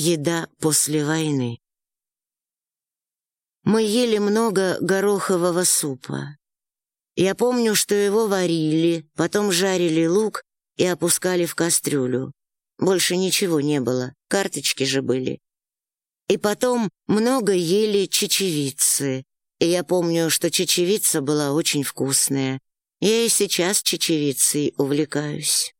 Еда после войны. Мы ели много горохового супа. Я помню, что его варили, потом жарили лук и опускали в кастрюлю. Больше ничего не было, карточки же были. И потом много ели чечевицы. И я помню, что чечевица была очень вкусная. Я и сейчас чечевицей увлекаюсь.